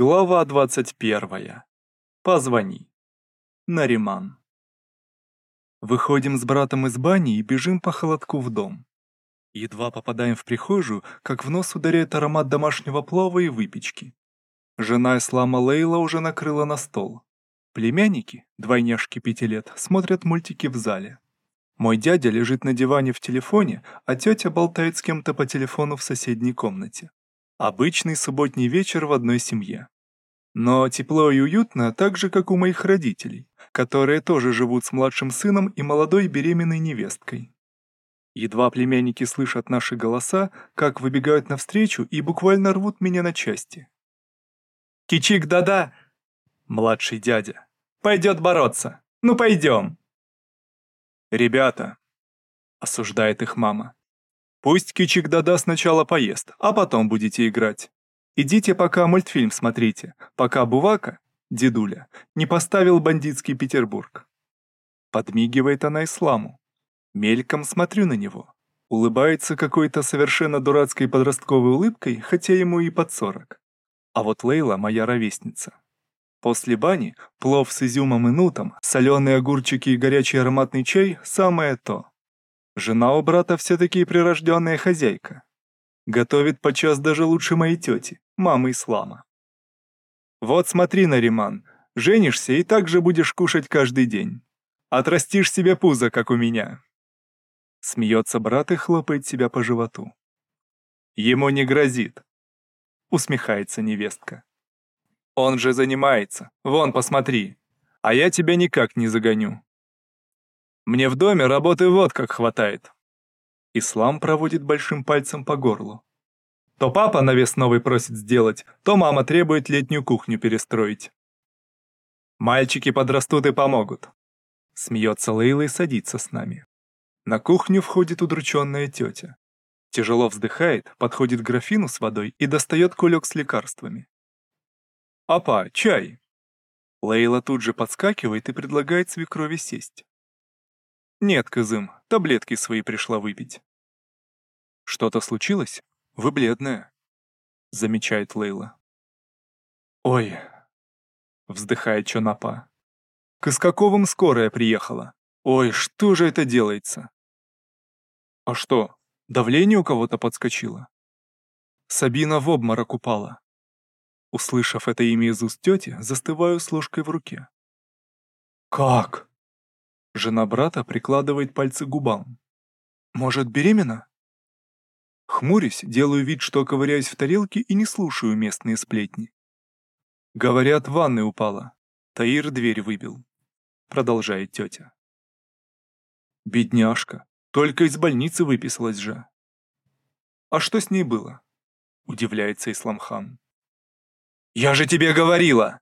Глава 21. Позвони. Нариман. Выходим с братом из бани и бежим по холодку в дом. Едва попадаем в прихожую, как в нос ударяет аромат домашнего плова и выпечки. Жена Ислама Лейла уже накрыла на стол. Племянники, двойняшки пяти лет, смотрят мультики в зале. Мой дядя лежит на диване в телефоне, а тетя болтает с кем-то по телефону в соседней комнате. Обычный субботний вечер в одной семье. Но тепло и уютно так же, как у моих родителей, которые тоже живут с младшим сыном и молодой беременной невесткой. Едва племянники слышат наши голоса, как выбегают навстречу и буквально рвут меня на части. «Кичик, да-да!» Младший дядя. «Пойдет бороться! Ну пойдем!» «Ребята!» — осуждает их мама. Пусть Кичик Дада сначала поест, а потом будете играть. Идите пока мультфильм смотрите, пока Бувака, дедуля, не поставил бандитский Петербург. Подмигивает она Исламу. Мельком смотрю на него. Улыбается какой-то совершенно дурацкой подростковой улыбкой, хотя ему и под сорок. А вот Лейла моя ровесница. После бани плов с изюмом и нутом, соленые огурчики и горячий ароматный чай – самое то. Жена у брата все-таки прирожденная хозяйка. Готовит подчас даже лучше моей тети, мамы Ислама. Вот смотри, Нариман, женишься и так же будешь кушать каждый день. Отрастишь себе пузо, как у меня. Смеется брат и хлопает себя по животу. Ему не грозит. Усмехается невестка. Он же занимается, вон посмотри. А я тебя никак не загоню. Мне в доме работы вот как хватает. Ислам проводит большим пальцем по горлу. То папа навес новый просит сделать, то мама требует летнюю кухню перестроить. Мальчики подрастут и помогут. Смеется Лейла и садится с нами. На кухню входит удрученная тетя. Тяжело вздыхает, подходит к графину с водой и достает кулек с лекарствами. «Апа, чай!» Лейла тут же подскакивает и предлагает свекрови сесть. «Нет, Кызым, таблетки свои пришла выпить». «Что-то случилось? Вы бледная», — замечает Лейла. «Ой», — вздыхает Чонапа. «К Искаковым скорая приехала. Ой, что же это делается?» «А что, давление у кого-то подскочило?» Сабина в обморок упала. Услышав это имя из уст тети, застываю с ложкой в руке. «Как?» Жена брата прикладывает пальцы к губам. «Может, беременна?» Хмурюсь, делаю вид, что ковыряюсь в тарелке и не слушаю местные сплетни. Говорят, ванной упала. Таир дверь выбил. Продолжает тетя. Бедняжка, только из больницы выписалась же. А что с ней было? Удивляется Исламхан. «Я же тебе говорила!»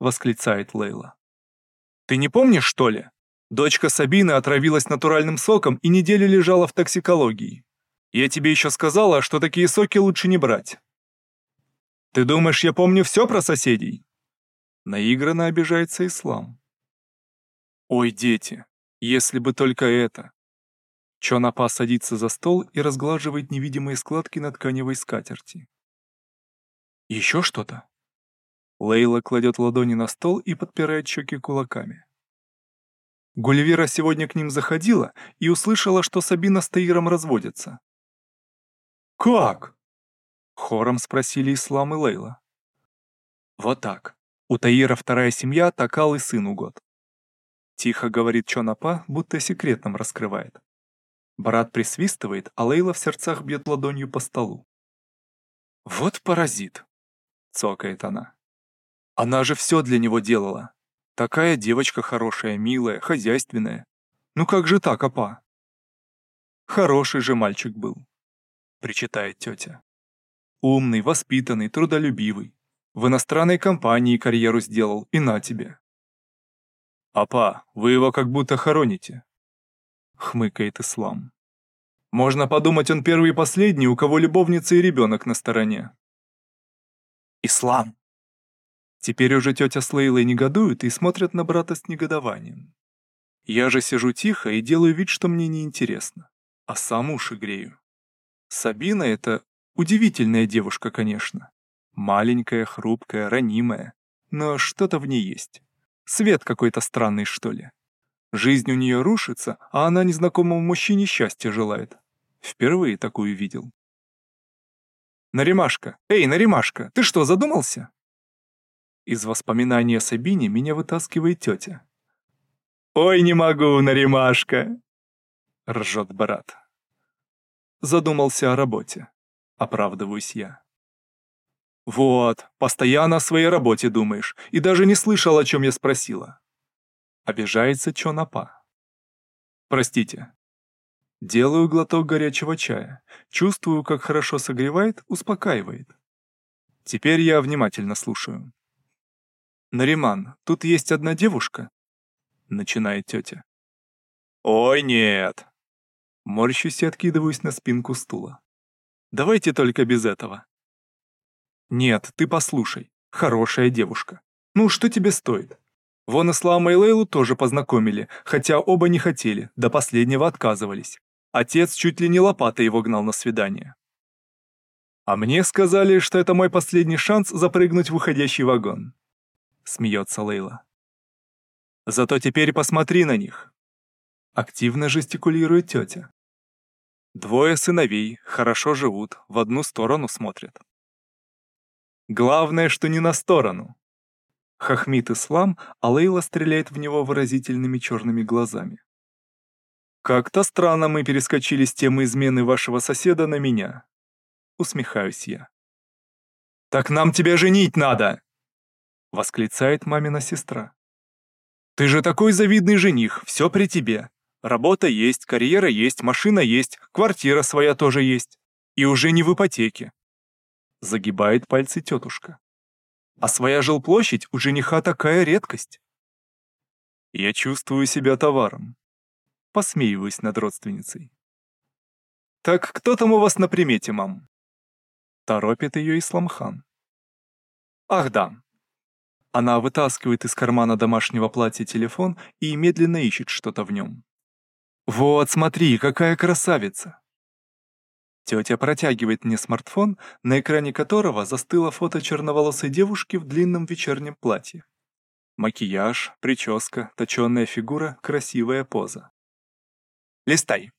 Восклицает Лейла. «Ты не помнишь, что ли? Дочка Сабины отравилась натуральным соком и неделю лежала в токсикологии. Я тебе еще сказала, что такие соки лучше не брать. Ты думаешь, я помню все про соседей? Наигранно обижается ислам. Ой, дети, если бы только это. Чонапа садится за стол и разглаживает невидимые складки на тканевой скатерти. Еще что-то? Лейла кладет ладони на стол и подпирает щеки кулаками. Гулливера сегодня к ним заходила и услышала, что Сабина с Таиром разводятся. «Как?» — хором спросили Ислам и Лейла. «Вот так. У Таира вторая семья, Такал и сыну год». Тихо говорит Чонапа, будто секретным раскрывает. Брат присвистывает, а Лейла в сердцах бьет ладонью по столу. «Вот паразит!» — цокает она. «Она же все для него делала. Такая девочка хорошая, милая, хозяйственная. Ну как же так, апа? Хороший же мальчик был, причитает тетя. Умный, воспитанный, трудолюбивый. В иностранной компании карьеру сделал, и на тебе. «Апа, вы его как будто хороните», — хмыкает Ислам. «Можно подумать, он первый и последний, у кого любовница и ребенок на стороне». «Ислам!» Теперь уже тетя с Лейлой негодуют и смотрят на брата с негодованием. Я же сижу тихо и делаю вид, что мне неинтересно, а сам уши грею. Сабина — это удивительная девушка, конечно. Маленькая, хрупкая, ранимая, но что-то в ней есть. Свет какой-то странный, что ли. Жизнь у нее рушится, а она незнакомому мужчине счастья желает. Впервые такую видел. «Наримашка! Эй, Наримашка, ты что, задумался?» Из воспоминаний о Сабине меня вытаскивает тетя. «Ой, не могу, Наримашка!» — ржет брат. Задумался о работе. Оправдываюсь я. «Вот, постоянно о своей работе думаешь, и даже не слышал, о чем я спросила». Обижается Чонапа. «Простите». Делаю глоток горячего чая. Чувствую, как хорошо согревает, успокаивает. Теперь я внимательно слушаю. «Нариман, тут есть одна девушка?» Начинает тетя. «Ой, нет!» Морщусь и откидываюсь на спинку стула. «Давайте только без этого». «Нет, ты послушай. Хорошая девушка. Ну, что тебе стоит? Вон Ислама и Лейлу тоже познакомили, хотя оба не хотели, до последнего отказывались. Отец чуть ли не лопатой его гнал на свидание. А мне сказали, что это мой последний шанс запрыгнуть в уходящий вагон. Смеется Лейла. Зато теперь посмотри на них. Активно жестикулирует тетя. Двое сыновей, хорошо живут, в одну сторону смотрят. Главное, что не на сторону. Хахмит ислам, а Лейла стреляет в него выразительными черными глазами. «Как-то странно мы перескочили с темы измены вашего соседа на меня». Усмехаюсь я. «Так нам тебя женить надо!» Восклицает мамина сестра. «Ты же такой завидный жених, все при тебе. Работа есть, карьера есть, машина есть, квартира своя тоже есть. И уже не в ипотеке. Загибает пальцы тетушка. А своя жилплощадь у жениха такая редкость. Я чувствую себя товаром. Посмеиваюсь над родственницей. «Так кто там у вас на примете, мам?» Торопит ее Исламхан. «Ах да». Она вытаскивает из кармана домашнего платья телефон и медленно ищет что-то в нем. «Вот, смотри, какая красавица!» Тетя протягивает мне смартфон, на экране которого застыло фото черноволосой девушки в длинном вечернем платье. Макияж, прическа, точенная фигура, красивая поза. «Листай»,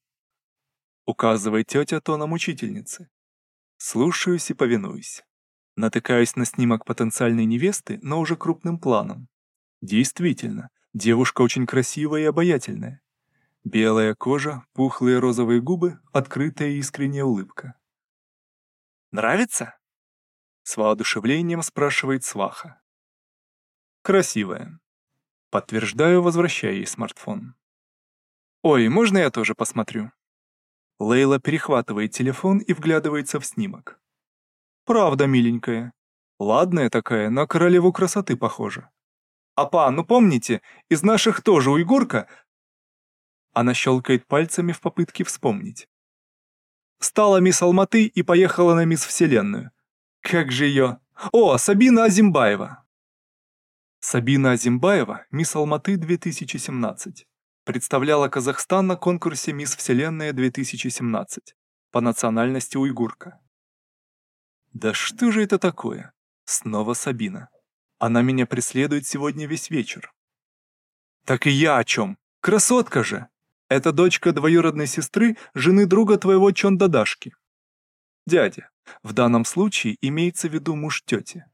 — указывает тетя тоном учительницы. Слушаюсь и повинуюсь. Натыкаюсь на снимок потенциальной невесты, но уже крупным планом. Действительно, девушка очень красивая и обаятельная. Белая кожа, пухлые розовые губы, открытая и искренняя улыбка. «Нравится?» С воодушевлением спрашивает сваха. «Красивая». Подтверждаю, возвращая ей смартфон. «Ой, можно я тоже посмотрю?» Лейла перехватывает телефон и вглядывается в снимок. «Правда, миленькая. Ладная такая, на королеву красоты похожа. Апа, ну помните, из наших тоже уйгурка, она щелкает пальцами в попытке вспомнить. Стала мисс Алматы и поехала на мисс Вселенную. Как же ее... О, Сабина Азимбаева! Сабина Азимбаева, мисс Алматы 2017. Представляла Казахстан на конкурсе «Мисс Вселенная 2017» по национальности уйгурка. Да что же это такое? Снова Сабина. Она меня преследует сегодня весь вечер. Так и я о чем? Красотка же! Это дочка двоюродной сестры, жены друга твоего Чондадашки. Дядя. В данном случае имеется в виду муж тети.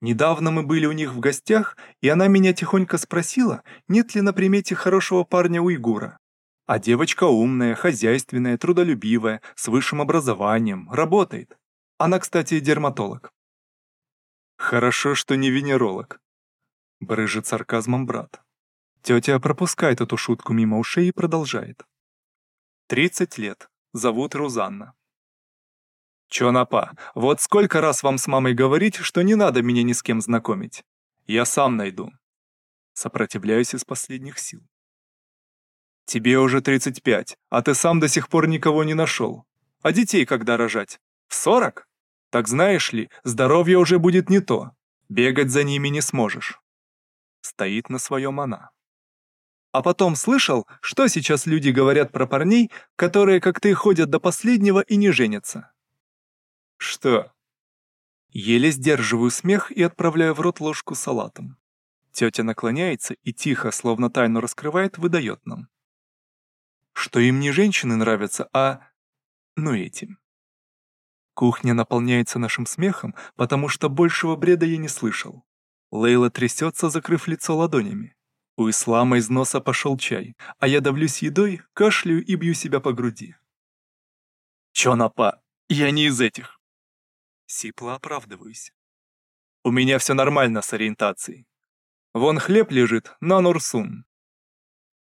Недавно мы были у них в гостях, и она меня тихонько спросила, нет ли на примете хорошего парня-уйгура. А девочка умная, хозяйственная, трудолюбивая, с высшим образованием, работает. Она, кстати, дерматолог. Хорошо, что не венеролог. Брыжет сарказмом брат. Тетя пропускает эту шутку мимо ушей и продолжает. «Тридцать лет. Зовут Рузанна». «Чё, напа, вот сколько раз вам с мамой говорить, что не надо меня ни с кем знакомить. Я сам найду». Сопротивляюсь из последних сил. «Тебе уже 35, а ты сам до сих пор никого не нашел. А детей когда рожать? В 40? Так знаешь ли, здоровье уже будет не то. Бегать за ними не сможешь». Стоит на своем она. А потом слышал, что сейчас люди говорят про парней, которые, как ты, ходят до последнего и не женятся. Что? Еле сдерживаю смех и отправляю в рот ложку салатом. Тетя наклоняется и тихо, словно тайну раскрывает, выдает нам. Что им не женщины нравятся, а... ну этим. Кухня наполняется нашим смехом, потому что большего бреда я не слышал. Лейла трясется, закрыв лицо ладонями. У Ислама из носа пошел чай, а я давлюсь едой, кашляю и бью себя по груди. Чё напа? Я не из этих. Сипло оправдываюсь. У меня все нормально с ориентацией. Вон хлеб лежит на Нурсун.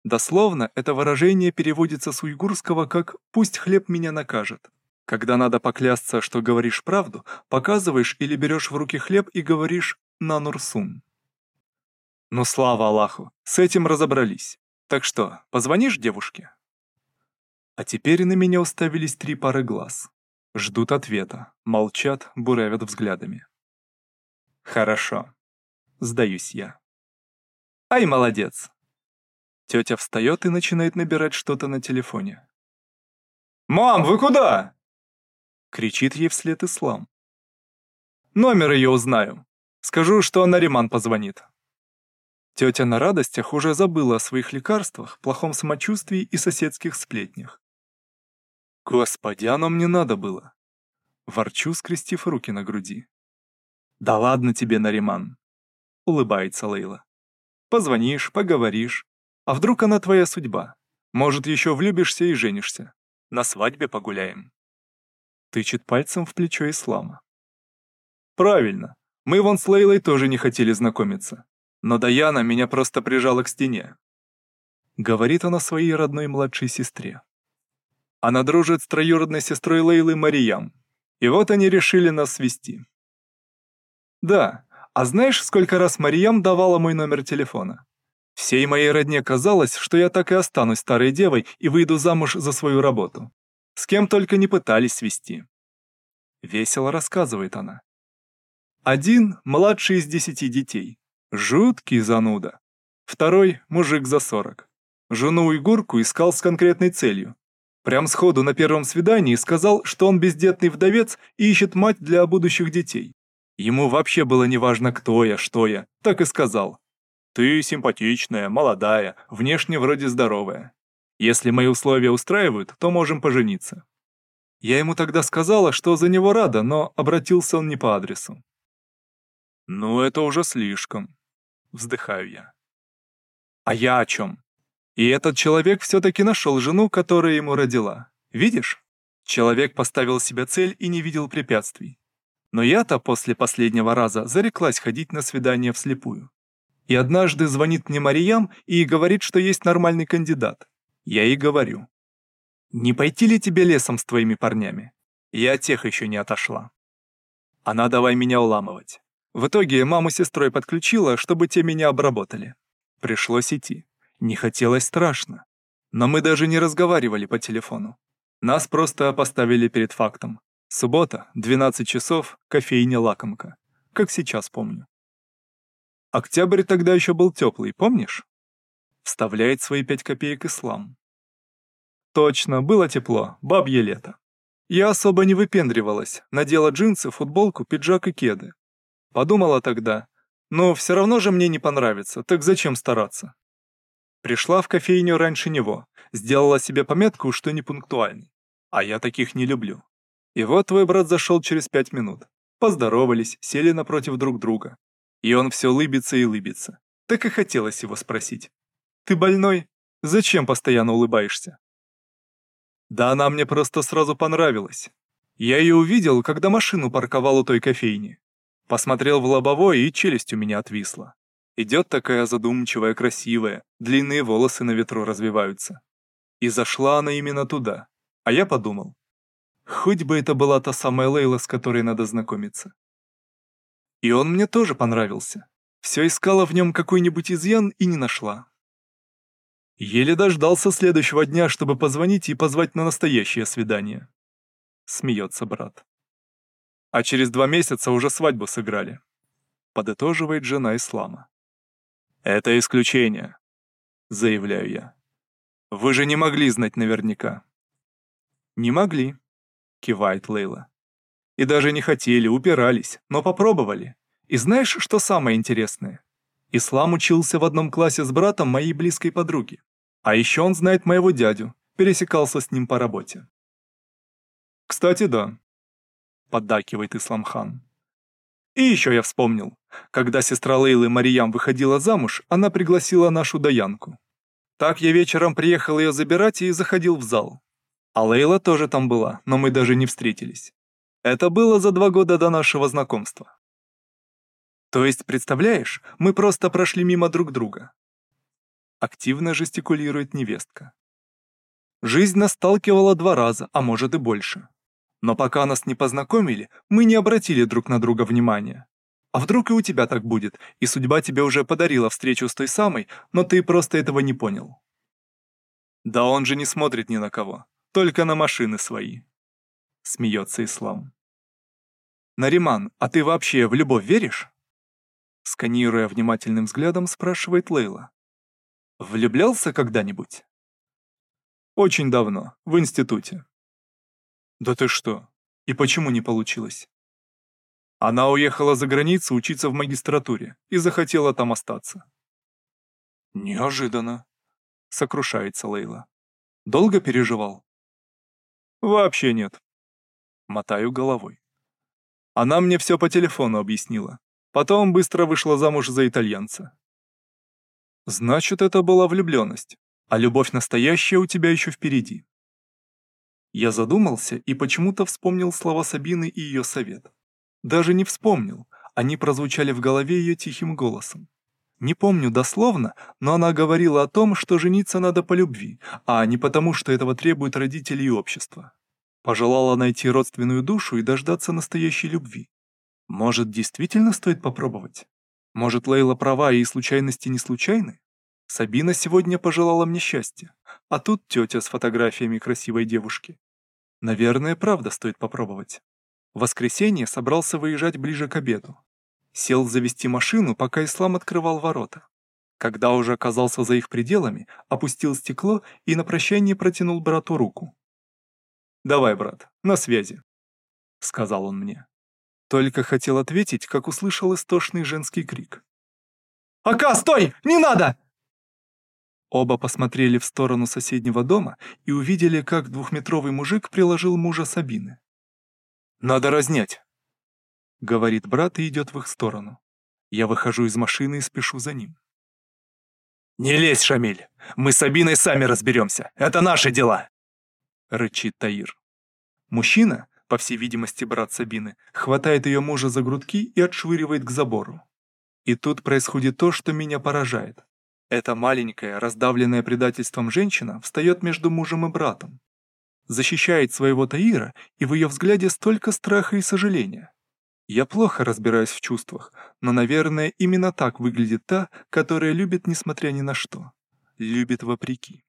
Дословно это выражение переводится с уйгурского как «пусть хлеб меня накажет». Когда надо поклясться, что говоришь правду, показываешь или берешь в руки хлеб и говоришь «на Нурсун». Ну слава Аллаху, с этим разобрались. Так что, позвонишь девушке? А теперь на меня уставились три пары глаз. Ждут ответа, молчат, буравят взглядами. Хорошо. Сдаюсь я. Ай, молодец. Тетя встает и начинает набирать что-то на телефоне. «Мам, вы куда?» Кричит ей вслед Ислам. «Номер ее узнаю. Скажу, что Нариман позвонит». Тетя на радостях уже забыла о своих лекарствах, плохом самочувствии и соседских сплетнях. «Господи, оно мне надо было!» Ворчу, скрестив руки на груди. «Да ладно тебе, Нариман!» Улыбается Лейла. «Позвонишь, поговоришь. А вдруг она твоя судьба? Может, еще влюбишься и женишься. На свадьбе погуляем». Тычет пальцем в плечо Ислама. «Правильно. Мы вон с Лейлой тоже не хотели знакомиться. Но Даяна меня просто прижала к стене. Говорит она своей родной младшей сестре. Она дружит с троюродной сестрой Лейлы Мариям. И вот они решили нас свести. Да, а знаешь, сколько раз Мариям давала мой номер телефона? Всей моей родне казалось, что я так и останусь старой девой и выйду замуж за свою работу. С кем только не пытались свести. Весело рассказывает она. Один – младший из десяти детей. Жуткий зануда. Второй – мужик за сорок. Жену-уйгурку искал с конкретной целью. Прям сходу на первом свидании сказал, что он бездетный вдовец и ищет мать для будущих детей. Ему вообще было неважно, кто я, что я, так и сказал. «Ты симпатичная, молодая, внешне вроде здоровая. Если мои условия устраивают, то можем пожениться». Я ему тогда сказала, что за него рада, но обратился он не по адресу. «Ну, это уже слишком», Вздыхаю я. А я о чем? И этот человек все-таки нашел жену, которая ему родила. Видишь? Человек поставил себе цель и не видел препятствий. Но я-то после последнего раза зареклась ходить на свидание вслепую. И однажды звонит мне Мариям и говорит, что есть нормальный кандидат. Я ей говорю. Не пойти ли тебе лесом с твоими парнями? Я тех еще не отошла. Она давай меня уламывать. В итоге маму с сестрой подключила, чтобы те меня обработали. Пришлось идти. Не хотелось страшно. Но мы даже не разговаривали по телефону. Нас просто поставили перед фактом. Суббота, 12 часов, кофейня «Лакомка». Как сейчас помню. Октябрь тогда еще был теплый, помнишь? Вставляет свои пять копеек ислам. Точно, было тепло, бабье лето. Я особо не выпендривалась, надела джинсы, футболку, пиджак и кеды. Подумала тогда, но все равно же мне не понравится, так зачем стараться? Пришла в кофейню раньше него, сделала себе пометку, что не пунктуальный. А я таких не люблю. И вот твой брат зашел через пять минут. Поздоровались, сели напротив друг друга. И он все лыбится и лыбится. Так и хотелось его спросить. «Ты больной? Зачем постоянно улыбаешься?» Да она мне просто сразу понравилась. Я ее увидел, когда машину парковал у той кофейни. Посмотрел в лобовое, и челюсть у меня отвисла. Идет такая задумчивая, красивая, длинные волосы на ветру развиваются. И зашла она именно туда. А я подумал, хоть бы это была та самая Лейла, с которой надо знакомиться. И он мне тоже понравился. Все искала в нем какой-нибудь изъян и не нашла. Еле дождался следующего дня, чтобы позвонить и позвать на настоящее свидание. Смеется брат. А через два месяца уже свадьбу сыграли. Подытоживает жена Ислама. Это исключение, заявляю я. Вы же не могли знать наверняка. Не могли, кивает Лейла. И даже не хотели, упирались, но попробовали. И знаешь, что самое интересное? Ислам учился в одном классе с братом моей близкой подруги. А еще он знает моего дядю, пересекался с ним по работе. «Кстати, да», — поддакивает Исламхан. И еще я вспомнил, когда сестра Лейлы Мариям выходила замуж, она пригласила нашу Даянку. Так я вечером приехал ее забирать и заходил в зал. А Лейла тоже там была, но мы даже не встретились. Это было за два года до нашего знакомства. То есть, представляешь, мы просто прошли мимо друг друга. Активно жестикулирует невестка. Жизнь нас сталкивала два раза, а может и больше. Но пока нас не познакомили, мы не обратили друг на друга внимания. А вдруг и у тебя так будет, и судьба тебе уже подарила встречу с той самой, но ты просто этого не понял. Да он же не смотрит ни на кого, только на машины свои. Смеется Ислам. Нариман, а ты вообще в любовь веришь? Сканируя внимательным взглядом, спрашивает Лейла. Влюблялся когда-нибудь? Очень давно, в институте. Да ты что? И почему не получилось? Она уехала за границу учиться в магистратуре и захотела там остаться. Неожиданно, сокрушается Лейла. Долго переживал? Вообще нет. Мотаю головой. Она мне все по телефону объяснила. Потом быстро вышла замуж за итальянца. Значит, это была влюбленность, а любовь настоящая у тебя еще впереди. Я задумался и почему-то вспомнил слова Сабины и ее совет. Даже не вспомнил, они прозвучали в голове ее тихим голосом. Не помню дословно, но она говорила о том, что жениться надо по любви, а не потому, что этого требуют родители и общество. Пожелала найти родственную душу и дождаться настоящей любви. Может, действительно стоит попробовать? Может, Лейла права и случайности не случайны? Сабина сегодня пожелала мне счастья, а тут тетя с фотографиями красивой девушки. Наверное, правда стоит попробовать. В воскресенье собрался выезжать ближе к обеду. Сел завести машину, пока Ислам открывал ворота. Когда уже оказался за их пределами, опустил стекло и на прощание протянул брату руку. «Давай, брат, на связи», — сказал он мне. Только хотел ответить, как услышал истошный женский крик. «Ака, стой! Не надо!» Оба посмотрели в сторону соседнего дома и увидели, как двухметровый мужик приложил мужа Сабины. «Надо разнять», — говорит брат и идет в их сторону. Я выхожу из машины и спешу за ним. «Не лезь, Шамиль! Мы с Сабиной сами разберемся! Это наши дела!» — рычит Таир. Мужчина, по всей видимости брат Сабины, хватает ее мужа за грудки и отшвыривает к забору. И тут происходит то, что меня поражает. Эта маленькая, раздавленная предательством женщина встает между мужем и братом. Защищает своего Таира, и в ее взгляде столько страха и сожаления. Я плохо разбираюсь в чувствах, но, наверное, именно так выглядит та, которая любит несмотря ни на что. Любит вопреки.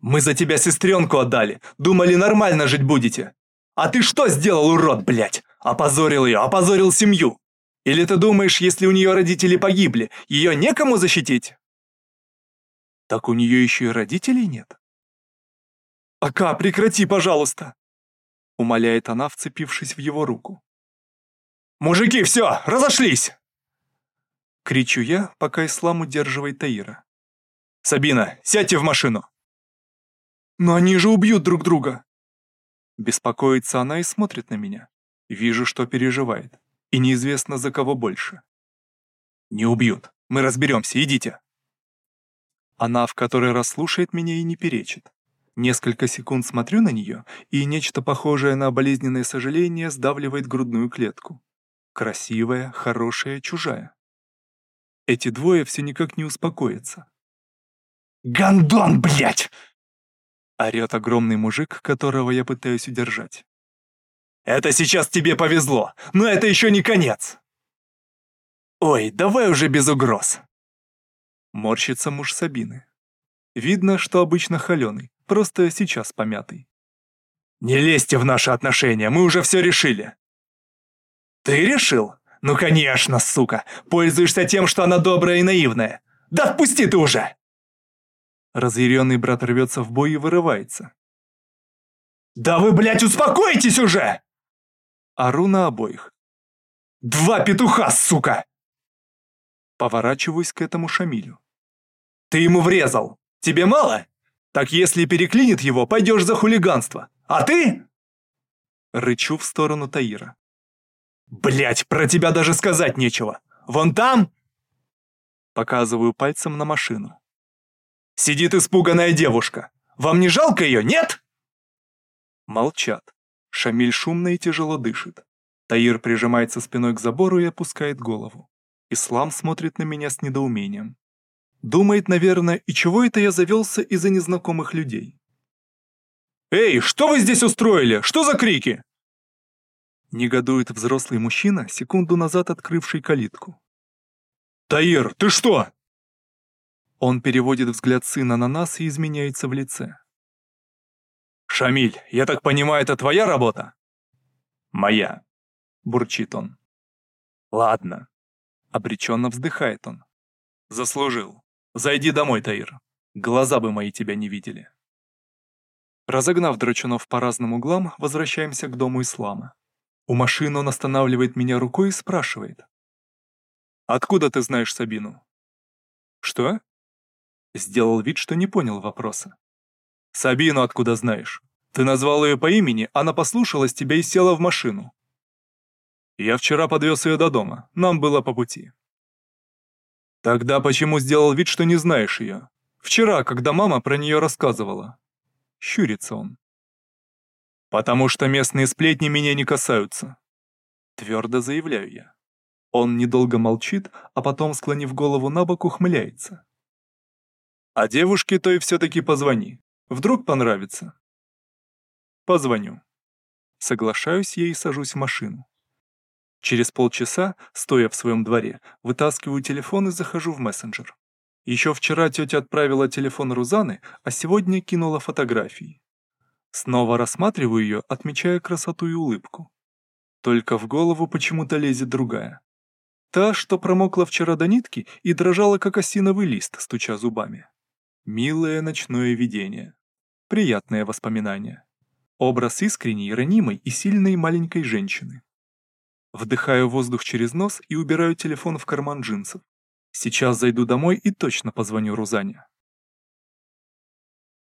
«Мы за тебя сестренку отдали! Думали, нормально жить будете! А ты что сделал, урод, блядь? Опозорил ее, опозорил семью! Или ты думаешь, если у нее родители погибли, ее некому защитить? Так у нее еще и родителей нет. «Ака, прекрати, пожалуйста!» Умоляет она, вцепившись в его руку. «Мужики, все, разошлись!» Кричу я, пока Ислам удерживает Таира. «Сабина, сядьте в машину!» «Но они же убьют друг друга!» Беспокоится она и смотрит на меня. Вижу, что переживает и неизвестно за кого больше. «Не убьют, мы разберемся, идите!» Она в который раз слушает меня и не перечит. Несколько секунд смотрю на нее, и нечто похожее на болезненное сожаление сдавливает грудную клетку. Красивая, хорошая, чужая. Эти двое все никак не успокоятся. «Гондон, блядь!» Орет огромный мужик, которого я пытаюсь удержать. Это сейчас тебе повезло, но это еще не конец. Ой, давай уже без угроз. Морщится муж Сабины. Видно, что обычно холеный, просто сейчас помятый. Не лезьте в наши отношения, мы уже все решили. Ты решил? Ну конечно, сука, пользуешься тем, что она добрая и наивная. Да отпусти ты уже! Разъяренный брат рвется в бой и вырывается. «Да вы, блядь, успокойтесь уже!» Ору на обоих. «Два петуха, сука!» Поворачиваюсь к этому Шамилю. «Ты ему врезал! Тебе мало? Так если переклинит его, пойдешь за хулиганство. А ты?» Рычу в сторону Таира. Блять, про тебя даже сказать нечего. Вон там...» Показываю пальцем на машину. «Сидит испуганная девушка. Вам не жалко ее, нет?» Молчат. Шамиль шумно и тяжело дышит. Таир прижимается спиной к забору и опускает голову. Ислам смотрит на меня с недоумением. Думает, наверное, и чего это я завелся из-за незнакомых людей. «Эй, что вы здесь устроили? Что за крики?» Негодует взрослый мужчина, секунду назад открывший калитку. «Таир, ты что?» Он переводит взгляд сына на нас и изменяется в лице. «Шамиль, я так понимаю, это твоя работа?» «Моя», — бурчит он. «Ладно», — обреченно вздыхает он. «Заслужил. Зайди домой, Таир. Глаза бы мои тебя не видели». Разогнав драчунов по разным углам, возвращаемся к дому Ислама. У машины он останавливает меня рукой и спрашивает. «Откуда ты знаешь Сабину?» «Что?» Сделал вид, что не понял вопроса. «Сабину откуда знаешь? Ты назвал ее по имени, она послушалась тебя и села в машину». «Я вчера подвез ее до дома, нам было по пути». «Тогда почему сделал вид, что не знаешь ее? Вчера, когда мама про нее рассказывала». Щурится он. «Потому что местные сплетни меня не касаются», — твердо заявляю я. Он недолго молчит, а потом, склонив голову на бок, ухмыляется. «А девушке той все-таки позвони. Вдруг понравится». «Позвоню». Соглашаюсь я и сажусь в машину. Через полчаса, стоя в своем дворе, вытаскиваю телефон и захожу в мессенджер. Еще вчера тетя отправила телефон Рузаны, а сегодня кинула фотографии. Снова рассматриваю ее, отмечая красоту и улыбку. Только в голову почему-то лезет другая. Та, что промокла вчера до нитки и дрожала, как осиновый лист, стуча зубами. Милое ночное видение. Приятное воспоминание. Образ искренней, ранимой и сильной маленькой женщины. Вдыхаю воздух через нос и убираю телефон в карман джинсов. Сейчас зайду домой и точно позвоню Рузане.